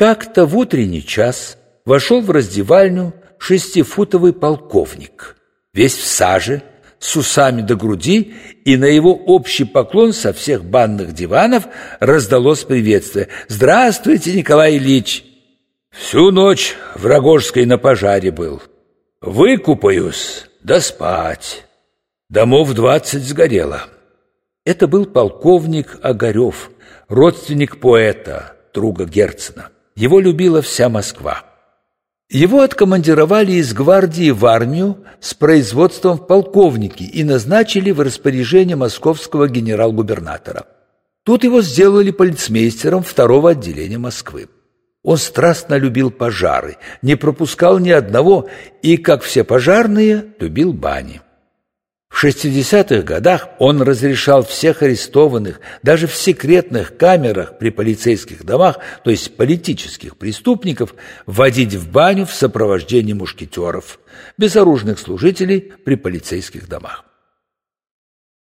Как-то в утренний час вошел в раздевальню шестифутовый полковник, весь в саже, с усами до груди, и на его общий поклон со всех банных диванов раздалось приветствие. «Здравствуйте, Николай Ильич!» «Всю ночь в Рогожской на пожаре был. Выкупаюсь, да спать. Домов двадцать сгорело». Это был полковник Огарев, родственник поэта, друга Герцена. Его любила вся Москва. Его откомандировали из гвардии в армию с производством в полковники и назначили в распоряжение московского генерал-губернатора. Тут его сделали полицмейстером второго отделения Москвы. Он страстно любил пожары, не пропускал ни одного и, как все пожарные, любил бани. В 60-х годах он разрешал всех арестованных, даже в секретных камерах при полицейских домах, то есть политических преступников, вводить в баню в сопровождении мушкетеров, безоружных служителей при полицейских домах.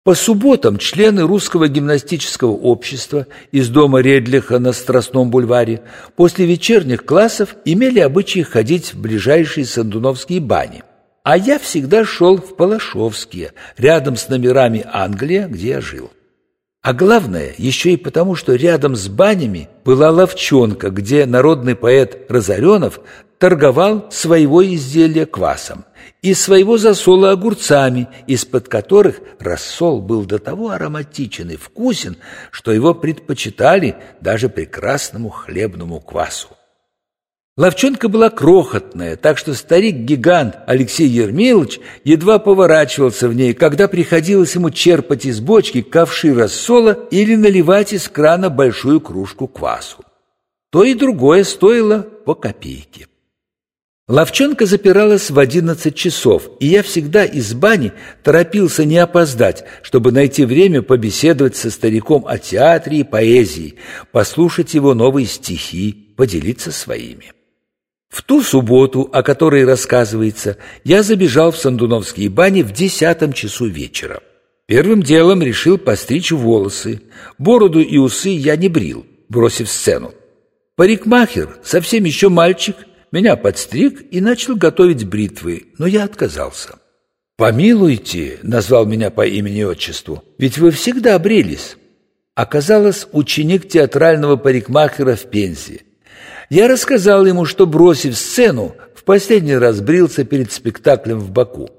По субботам члены русского гимнастического общества из дома Редлиха на Страстном бульваре после вечерних классов имели обычай ходить в ближайшие сандуновские бани. А я всегда шел в Палашовские, рядом с номерами Англия, где я жил. А главное, еще и потому, что рядом с банями была ловчонка, где народный поэт Разоренов торговал своего изделия квасом и своего засола огурцами, из-под которых рассол был до того ароматичен и вкусен, что его предпочитали даже прекрасному хлебному квасу. Ловчонка была крохотная, так что старик-гигант Алексей Ермилович едва поворачивался в ней, когда приходилось ему черпать из бочки ковши рассола или наливать из крана большую кружку квасу. То и другое стоило по копейке. Ловчонка запиралась в одиннадцать часов, и я всегда из бани торопился не опоздать, чтобы найти время побеседовать со стариком о театре и поэзии, послушать его новые стихи, поделиться своими. В ту субботу, о которой рассказывается, я забежал в Сандуновские бани в десятом часу вечера. Первым делом решил постричь волосы. Бороду и усы я не брил, бросив сцену. Парикмахер, совсем еще мальчик, меня подстриг и начал готовить бритвы, но я отказался. «Помилуйте», — назвал меня по имени и отчеству, — «ведь вы всегда брились». Оказалось, ученик театрального парикмахера в Пензе. Я рассказал ему, что, бросив сцену, в последний раз брился перед спектаклем в Баку.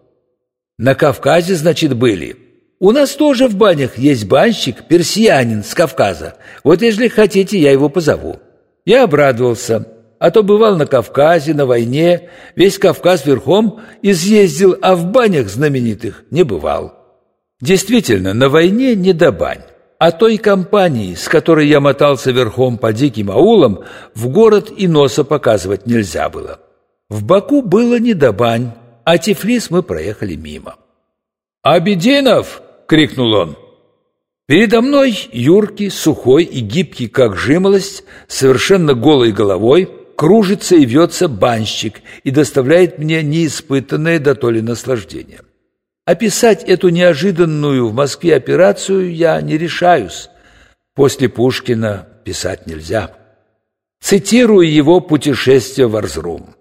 На Кавказе, значит, были. У нас тоже в банях есть банщик, персиянин с Кавказа. Вот если хотите, я его позову. Я обрадовался, а то бывал на Кавказе, на войне, весь Кавказ верхом изъездил, а в банях знаменитых не бывал. Действительно, на войне не до бань. А той компании, с которой я мотался верхом по диким аулам, в город и носа показывать нельзя было. В Баку было не до бань, а Тифлис мы проехали мимо. «Абединов!» — крикнул он. Передо мной юркий, сухой и гибкий, как жимолость, совершенно голой головой, кружится и вьется банщик и доставляет мне неиспытанное дотоле наслаждение. Описать эту неожиданную в Москве операцию я не решаюсь. После Пушкина писать нельзя. Цитирую его «Путешествие в Арзрум».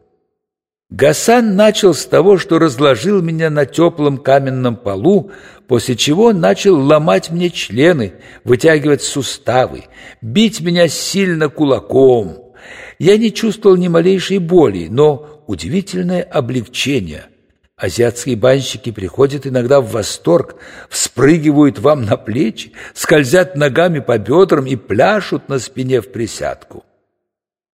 Гасан начал с того, что разложил меня на теплом каменном полу, после чего начал ломать мне члены, вытягивать суставы, бить меня сильно кулаком. Я не чувствовал ни малейшей боли, но удивительное облегчение – Азиатские банщики приходят иногда в восторг, вспрыгивают вам на плечи, скользят ногами по бедрам и пляшут на спине в присядку.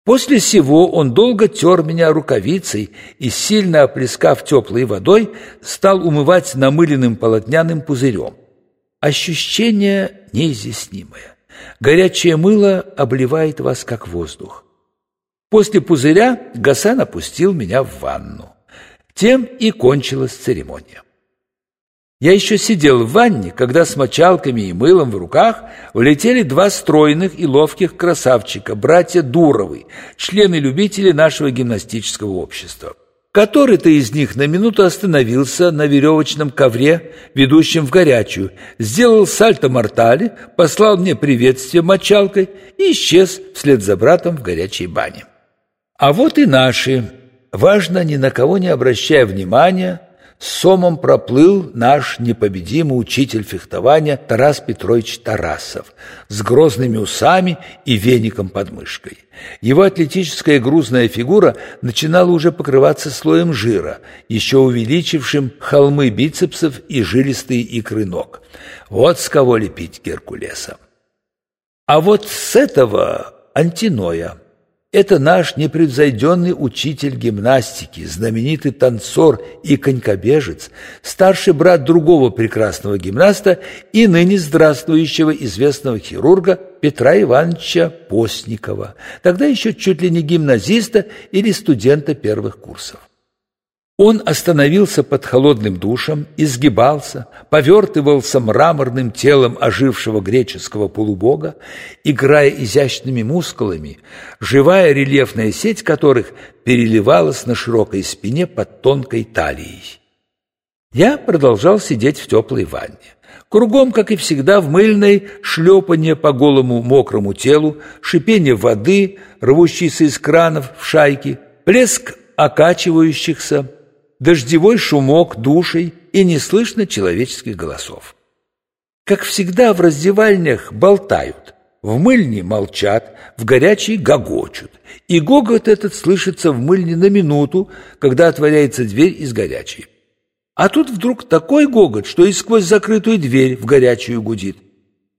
После сего он долго тер меня рукавицей и, сильно оплескав теплой водой, стал умывать намыленным полотняным пузырем. Ощущение неизъяснимое. Горячее мыло обливает вас, как воздух. После пузыря Гасан опустил меня в ванну. Тем и кончилась церемония. Я еще сидел в ванне, когда с мочалками и мылом в руках влетели два стройных и ловких красавчика, братья Дуровы, члены-любители нашего гимнастического общества. Который-то из них на минуту остановился на веревочном ковре, ведущем в горячую, сделал сальто-мортали, послал мне приветствие мочалкой и исчез вслед за братом в горячей бане. А вот и наши. Важно, ни на кого не обращая внимания, Сомом проплыл наш непобедимый учитель фехтования Тарас Петрович Тарасов с грозными усами и веником под мышкой. Его атлетическая грузная фигура начинала уже покрываться слоем жира, еще увеличившим холмы бицепсов и жилистые икры ног. Вот с кого лепить Геркулеса. А вот с этого антиноя – это наш непревзойденный учитель гимнастики, знаменитый танцор и конькобежец, старший брат другого прекрасного гимнаста и ныне здравствующего известного хирурга Петра Ивановича Постникова, тогда еще чуть ли не гимназиста или студента первых курсов. Он остановился под холодным душем, изгибался, повертывался мраморным телом ожившего греческого полубога, играя изящными мускулами, живая рельефная сеть которых переливалась на широкой спине под тонкой талией. Я продолжал сидеть в теплой ванне. Кругом, как и всегда, в мыльной шлепанье по голому мокрому телу, шипение воды, рвущейся из кранов в шайке, плеск окачивающихся, дождевой шумок душей и не слышно человеческих голосов. Как всегда в раздевальнях болтают, в мыльне молчат, в горячей гогочут. И гогот этот слышится в мыльне на минуту, когда отворяется дверь из горячей. А тут вдруг такой гогот, что и сквозь закрытую дверь в горячую гудит.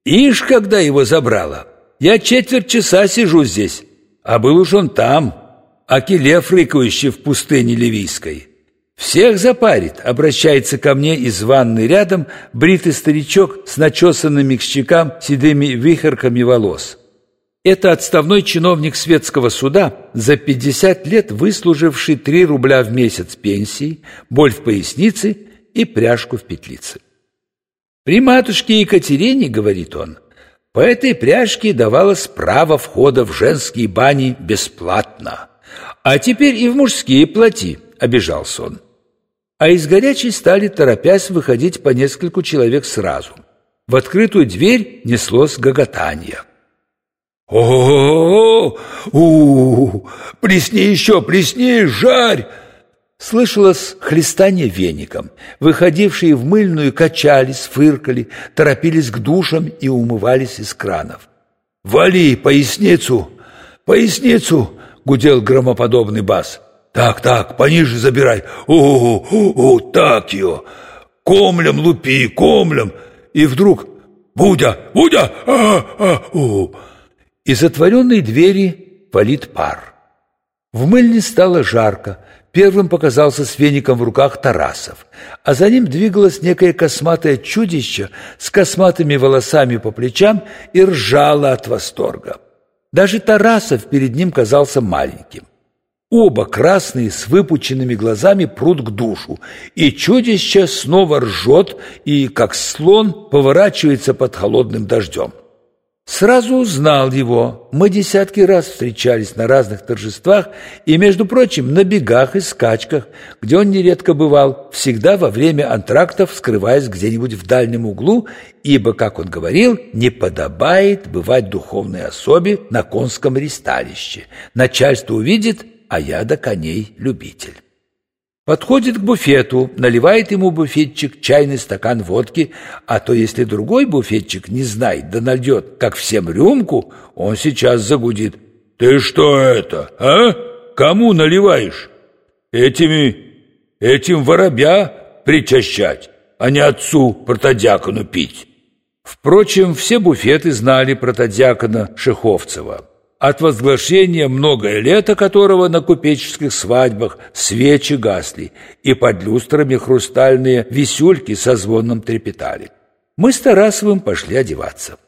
Ишь, когда его забрало! Я четверть часа сижу здесь, а был уж он там, акелев рыкающий в пустыне ливийской. «Всех запарит!» — обращается ко мне из ванны рядом бритый старичок с начесанными к щекам седыми вихорками волос. Это отставной чиновник светского суда, за 50 лет выслуживший 3 рубля в месяц пенсии, боль в пояснице и пряжку в петлице. «При матушке Екатерине, — говорит он, — по этой пряжке давалось право входа в женские бани бесплатно. А теперь и в мужские плати, — обижался он а из горячей стали, торопясь, выходить по нескольку человек сразу. В открытую дверь неслось гоготанье. «О-о-о! у Плесни еще, плесни, жарь!» Слышалось хлестание веником. Выходившие в мыльную качались, фыркали, торопились к душам и умывались из кранов. «Вали поясницу! Поясницу!» — гудел громоподобный бас. Так, так, пониже забирай. О, о, о, так ее. Комлем лупи, комлем. И вдруг Будя, Будя, а, а, о. Из отворенной двери палит пар. В мыльне стало жарко. Первым показался с веником в руках Тарасов, а за ним двигалось некое косматое чудище с косматыми волосами по плечам и ржало от восторга. Даже Тарасов перед ним казался маленьким. Оба красные с выпученными глазами прут к душу, и чудище снова ржет и, как слон, поворачивается под холодным дождем. Сразу узнал его. Мы десятки раз встречались на разных торжествах и, между прочим, на бегах и скачках, где он нередко бывал, всегда во время антрактов, скрываясь где-нибудь в дальнем углу, ибо, как он говорил, не подобает бывать духовной особе на конском ристалище. Начальство увидит а я до коней любитель. Подходит к буфету, наливает ему буфетчик чайный стакан водки, а то если другой буфетчик не знает, да нальет, как всем рюмку, он сейчас загудит. «Ты что это, а? Кому наливаешь? Этими... этим воробья причащать, а не отцу протодиакону пить?» Впрочем, все буфеты знали протодиакона Шеховцева от возглашения многое лето которого на купеческих свадьбах свечи гасли, и под люстрами хрустальные висюльки со звоном трепетали. Мы с Тарасовым пошли одеваться.